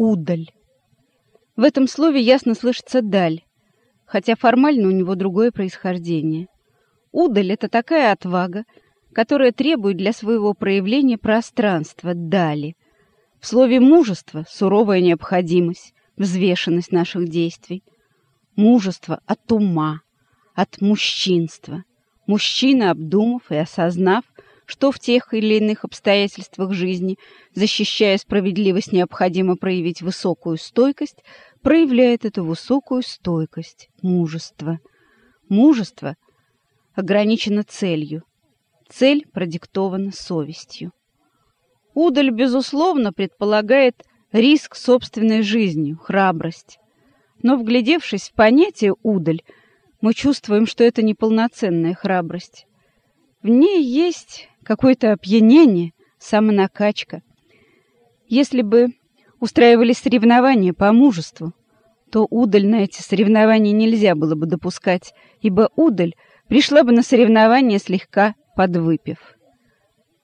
удаль. В этом слове ясно слышится «даль», хотя формально у него другое происхождение. Удаль — это такая отвага, которая требует для своего проявления пространства, дали. В слове «мужество» — суровая необходимость, взвешенность наших действий. Мужество от ума, от мужчинства. Мужчина, обдумав и осознав, что в тех или иных обстоятельствах жизни, защищая справедливость, необходимо проявить высокую стойкость, проявляет эту высокую стойкость, мужество. Мужество ограничено целью. Цель продиктована совестью. Удаль, безусловно, предполагает риск собственной жизнью, храбрость. Но, вглядевшись в понятие «удаль», мы чувствуем, что это неполноценная храбрость. В ней есть какое-то опьянение, самонакачка. Если бы устраивались соревнования по мужеству, то удаль на эти соревнования нельзя было бы допускать, ибо удаль пришла бы на соревнования слегка подвыпив.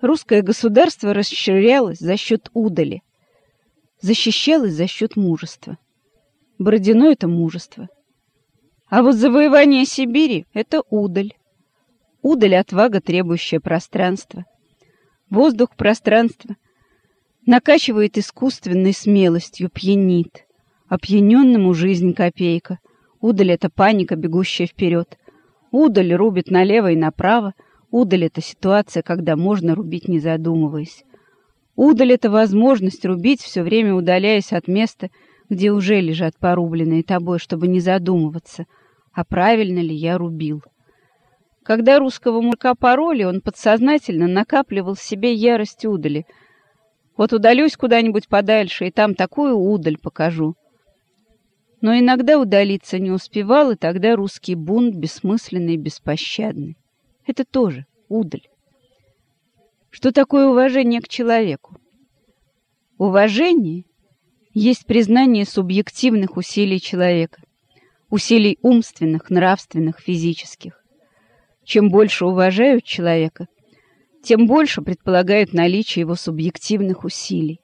Русское государство расширялось за счет удали, защищалось за счет мужества. Бородино — это мужество. А вот завоевание Сибири — это удаль. Удаль — отвага, требующая пространства. Воздух пространства накачивает искусственной смелостью, пьянит. Опьяненному жизнь копейка. Удаль — это паника, бегущая вперед. Удаль рубит налево и направо. Удаль — это ситуация, когда можно рубить, не задумываясь. Удаль — это возможность рубить, все время удаляясь от места, где уже лежат порубленные тобой, чтобы не задумываться, а правильно ли я рубил. Когда русского мурка пороли, он подсознательно накапливал в себе ярость удали. Вот удалюсь куда-нибудь подальше, и там такую удаль покажу. Но иногда удалиться не успевал, и тогда русский бунт бессмысленный и беспощадный. Это тоже удаль. Что такое уважение к человеку? Уважение есть признание субъективных усилий человека, усилий умственных, нравственных, физических. Чем больше уважают человека, тем больше предполагают наличие его субъективных усилий.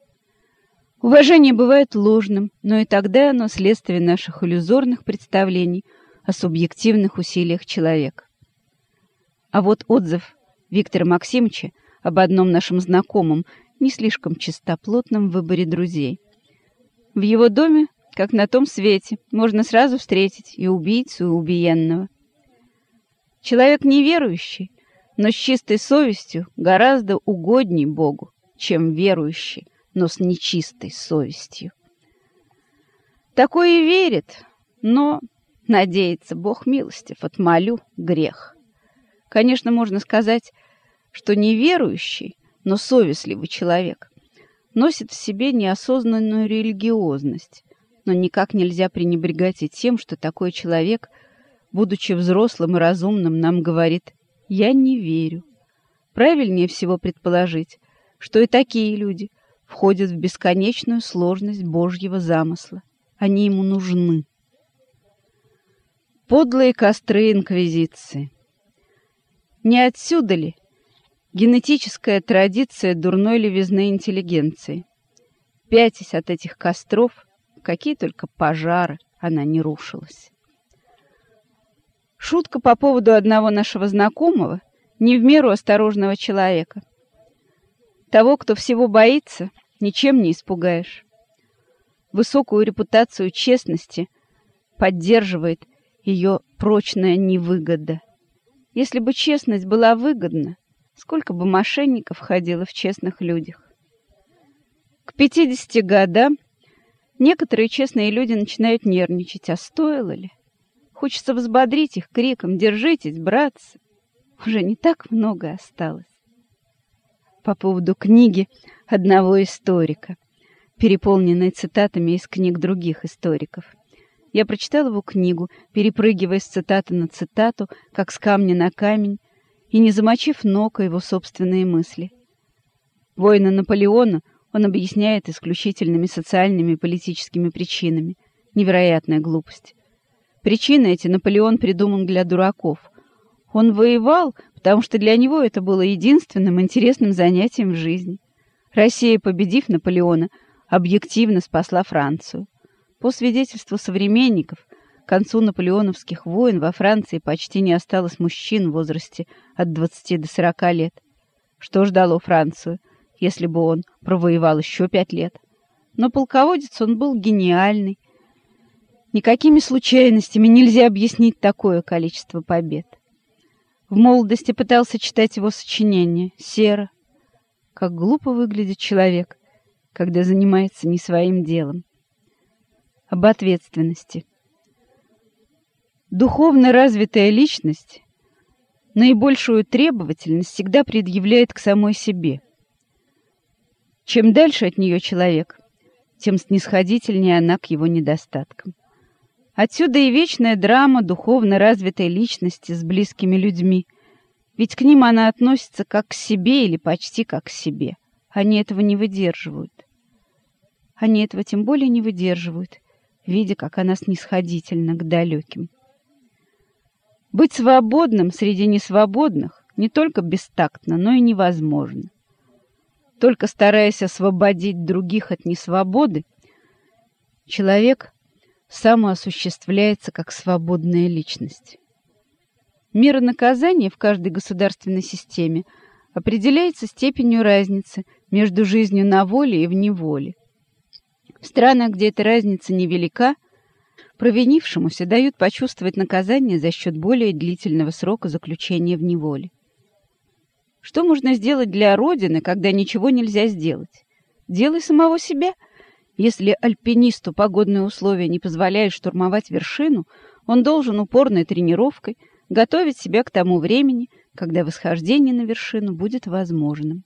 Уважение бывает ложным, но и тогда оно следствие наших иллюзорных представлений о субъективных усилиях человека. А вот отзыв Виктора Максимовича об одном нашем знакомом, не слишком чистоплотном выборе друзей. В его доме, как на том свете, можно сразу встретить и убийцу, и убиенного. Человек неверующий, но с чистой совестью гораздо угодней Богу, чем верующий, но с нечистой совестью. Такое и верит, но надеется Бог милостив, отмолю грех. Конечно, можно сказать, что неверующий, но совестливый человек носит в себе неосознанную религиозность, но никак нельзя пренебрегать и тем, что такой человек – будучи взрослым и разумным, нам говорит «я не верю». Правильнее всего предположить, что и такие люди входят в бесконечную сложность Божьего замысла. Они ему нужны. Подлые костры Инквизиции. Не отсюда ли генетическая традиция дурной левизны интеллигенции? Пятясь от этих костров, какие только пожары, она не рушилась. Шутка по поводу одного нашего знакомого, не в меру осторожного человека. Того, кто всего боится, ничем не испугаешь. Высокую репутацию честности поддерживает ее прочная невыгода. Если бы честность была выгодна, сколько бы мошенников ходило в честных людях. К 50 годам некоторые честные люди начинают нервничать, а стоило ли? Хочется взбодрить их криком «Держитесь, братцы!» Уже не так много осталось. По поводу книги одного историка, переполненной цитатами из книг других историков. Я прочитал его книгу, перепрыгивая с цитаты на цитату, как с камня на камень, и не замочив ног о его собственные мысли. Воина Наполеона он объясняет исключительными социальными и политическими причинами. Невероятная глупость. Причины эти Наполеон придумал для дураков. Он воевал, потому что для него это было единственным интересным занятием в жизни. Россия, победив Наполеона, объективно спасла Францию. По свидетельству современников, к концу наполеоновских войн во Франции почти не осталось мужчин в возрасте от 20 до 40 лет. Что ждало Францию, если бы он провоевал еще пять лет? Но полководец он был гениальный. Никакими случайностями нельзя объяснить такое количество побед. В молодости пытался читать его сочинения. Серо. Как глупо выглядит человек, когда занимается не своим делом. Об ответственности. Духовно развитая личность наибольшую требовательность всегда предъявляет к самой себе. Чем дальше от нее человек, тем снисходительнее она к его недостаткам. Отсюда и вечная драма духовно развитой личности с близкими людьми, ведь к ним она относится как к себе или почти как к себе. Они этого не выдерживают. Они этого тем более не выдерживают, видя, как она снисходительна к далеким. Быть свободным среди несвободных не только бестактно, но и невозможно. Только стараясь освободить других от несвободы, человек самоосуществляется как свободная личность. Мера наказания в каждой государственной системе определяется степенью разницы между жизнью на воле и в неволе. В странах, где эта разница невелика, провинившемуся дают почувствовать наказание за счет более длительного срока заключения в неволе. Что можно сделать для Родины, когда ничего нельзя сделать? Делай самого себя — если альпинисту погодные условия не позволяют штурмовать вершину, он должен упорной тренировкой готовить себя к тому времени, когда восхождение на вершину будет возможным.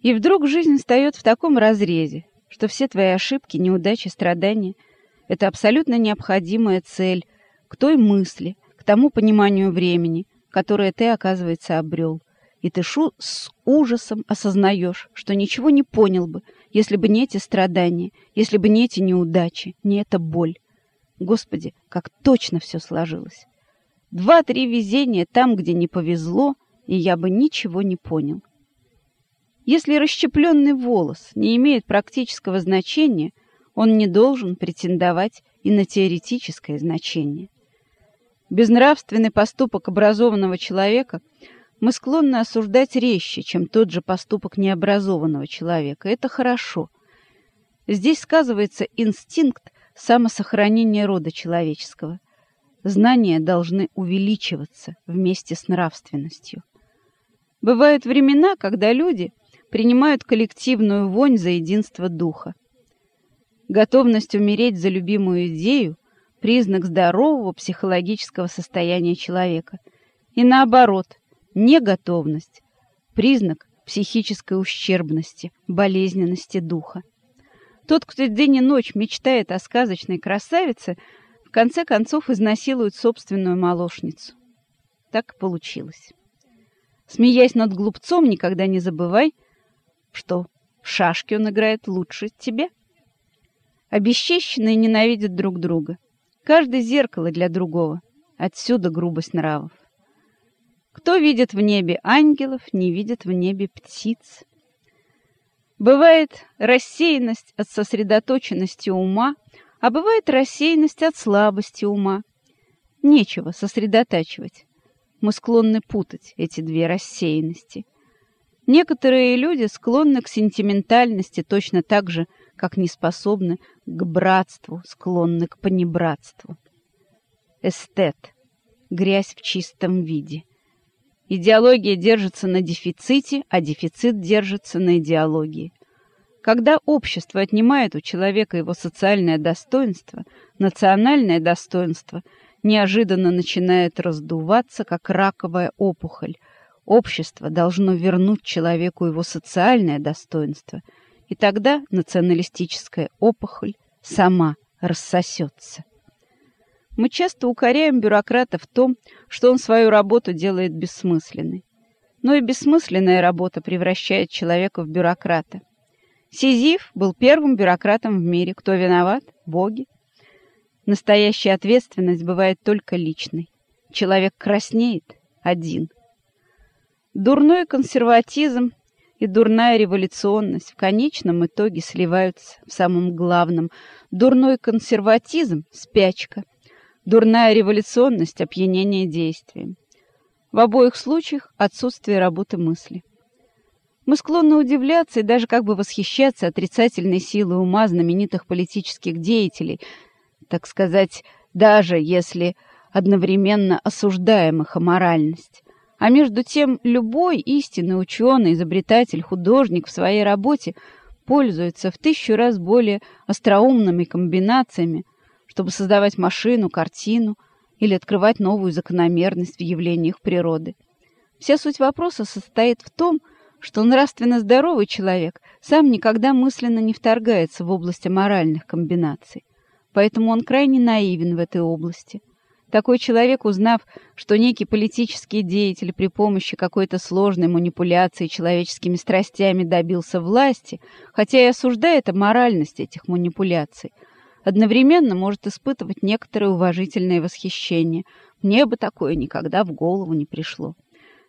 И вдруг жизнь встает в таком разрезе, что все твои ошибки, неудачи, страдания — это абсолютно необходимая цель к той мысли, к тому пониманию времени, которое ты, оказывается, обрел. И ты шу с ужасом осознаешь, что ничего не понял бы, если бы не эти страдания, если бы не эти неудачи, не эта боль. Господи, как точно все сложилось. Два-три везения там, где не повезло, и я бы ничего не понял. Если расщепленный волос не имеет практического значения, он не должен претендовать и на теоретическое значение. Безнравственный поступок образованного человека — мы склонны осуждать резче, чем тот же поступок необразованного человека. Это хорошо. Здесь сказывается инстинкт самосохранения рода человеческого. Знания должны увеличиваться вместе с нравственностью. Бывают времена, когда люди принимают коллективную вонь за единство духа. Готовность умереть за любимую идею – признак здорового психологического состояния человека. И наоборот – Неготовность – признак психической ущербности, болезненности духа. Тот, кто день и ночь мечтает о сказочной красавице, в конце концов изнасилует собственную молочницу. Так получилось. Смеясь над глупцом, никогда не забывай, что в шашки он играет лучше тебя. Обесчещенные ненавидят друг друга. Каждый зеркало для другого. Отсюда грубость нравов. Кто видит в небе ангелов, не видит в небе птиц. Бывает рассеянность от сосредоточенности ума, а бывает рассеянность от слабости ума. Нечего сосредотачивать. Мы склонны путать эти две рассеянности. Некоторые люди склонны к сентиментальности точно так же, как не способны к братству, склонны к понебратству. Эстет. Грязь в чистом виде. Идеология держится на дефиците, а дефицит держится на идеологии. Когда общество отнимает у человека его социальное достоинство, национальное достоинство неожиданно начинает раздуваться, как раковая опухоль. Общество должно вернуть человеку его социальное достоинство, и тогда националистическая опухоль сама рассосется. Мы часто укоряем бюрократа в том, что он свою работу делает бессмысленной. Но и бессмысленная работа превращает человека в бюрократа. Сизиф был первым бюрократом в мире. Кто виноват? Боги. Настоящая ответственность бывает только личной. Человек краснеет один. Дурной консерватизм и дурная революционность в конечном итоге сливаются в самом главном. Дурной консерватизм — спячка. Дурная революционность — опьянение действием. В обоих случаях отсутствие работы мысли. Мы склонны удивляться и даже как бы восхищаться отрицательной силой ума знаменитых политических деятелей, так сказать, даже если одновременно осуждаем их аморальность. А между тем любой истинный ученый, изобретатель, художник в своей работе пользуется в тысячу раз более остроумными комбинациями, чтобы создавать машину, картину или открывать новую закономерность в явлениях природы. Вся суть вопроса состоит в том, что нравственно здоровый человек сам никогда мысленно не вторгается в область моральных комбинаций, поэтому он крайне наивен в этой области – такой человек, узнав, что некий политический деятель при помощи какой-то сложной манипуляции человеческими страстями добился власти, хотя и осуждает моральность этих манипуляций, одновременно может испытывать некоторое уважительное восхищение. Мне бы такое никогда в голову не пришло.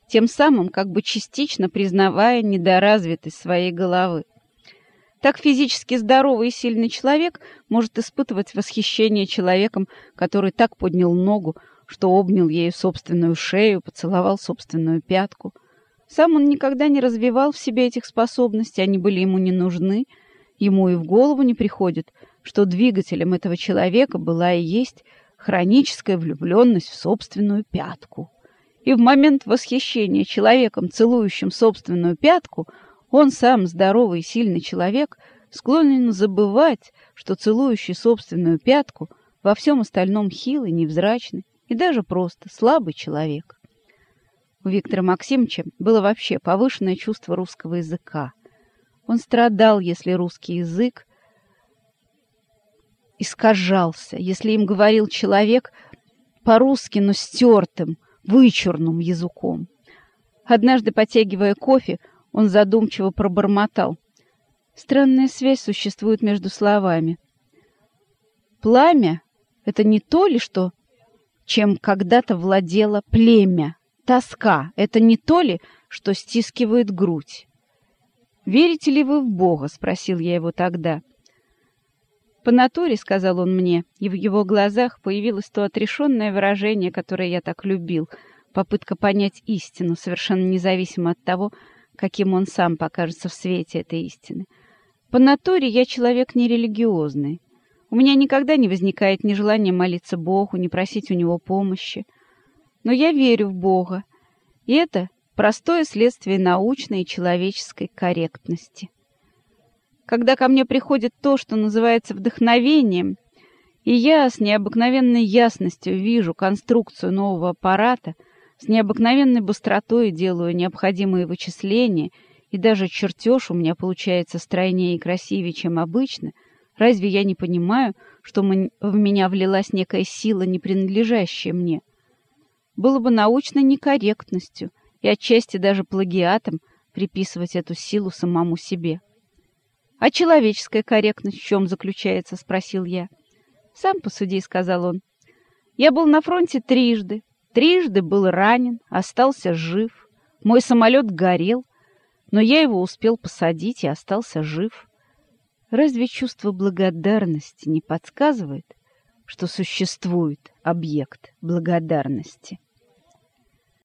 Тем самым как бы частично признавая недоразвитость своей головы. Так физически здоровый и сильный человек может испытывать восхищение человеком, который так поднял ногу, что обнял ею собственную шею, поцеловал собственную пятку. Сам он никогда не развивал в себе этих способностей, они были ему не нужны. Ему и в голову не приходит, что двигателем этого человека была и есть хроническая влюбленность в собственную пятку. И в момент восхищения человеком, целующим собственную пятку, он сам, здоровый и сильный человек, склонен забывать, что целующий собственную пятку во всем остальном хилый, невзрачный и даже просто слабый человек. У Виктора Максимовича было вообще повышенное чувство русского языка. Он страдал, если русский язык искажался, если им говорил человек по-русски, но стертым, вычурным языком. Однажды, потягивая кофе, он задумчиво пробормотал. Странная связь существует между словами. Пламя — это не то ли, что, чем когда-то владело племя. Тоска — это не то ли, что стискивает грудь. «Верите ли вы в Бога?» — спросил я его тогда. «По натуре», — сказал он мне, и в его глазах появилось то отрешенное выражение, которое я так любил, попытка понять истину, совершенно независимо от того, каким он сам покажется в свете этой истины. По натуре я человек нерелигиозный. У меня никогда не возникает ни желания молиться Богу, ни просить у Него помощи. Но я верю в Бога, и это простое следствие научной и человеческой корректности. Когда ко мне приходит то, что называется вдохновением, и я с необыкновенной ясностью вижу конструкцию нового аппарата — с необыкновенной быстротой делаю необходимые вычисления, и даже чертеж у меня получается стройнее и красивее, чем обычно. Разве я не понимаю, что в меня влилась некая сила, не принадлежащая мне? Было бы научной некорректностью и отчасти даже плагиатом приписывать эту силу самому себе. «А человеческая корректность в чем заключается?» — спросил я. «Сам посуди», — сказал он. «Я был на фронте трижды, Трижды был ранен, остался жив. Мой самолет горел, но я его успел посадить и остался жив. Разве чувство благодарности не подсказывает, что существует объект благодарности?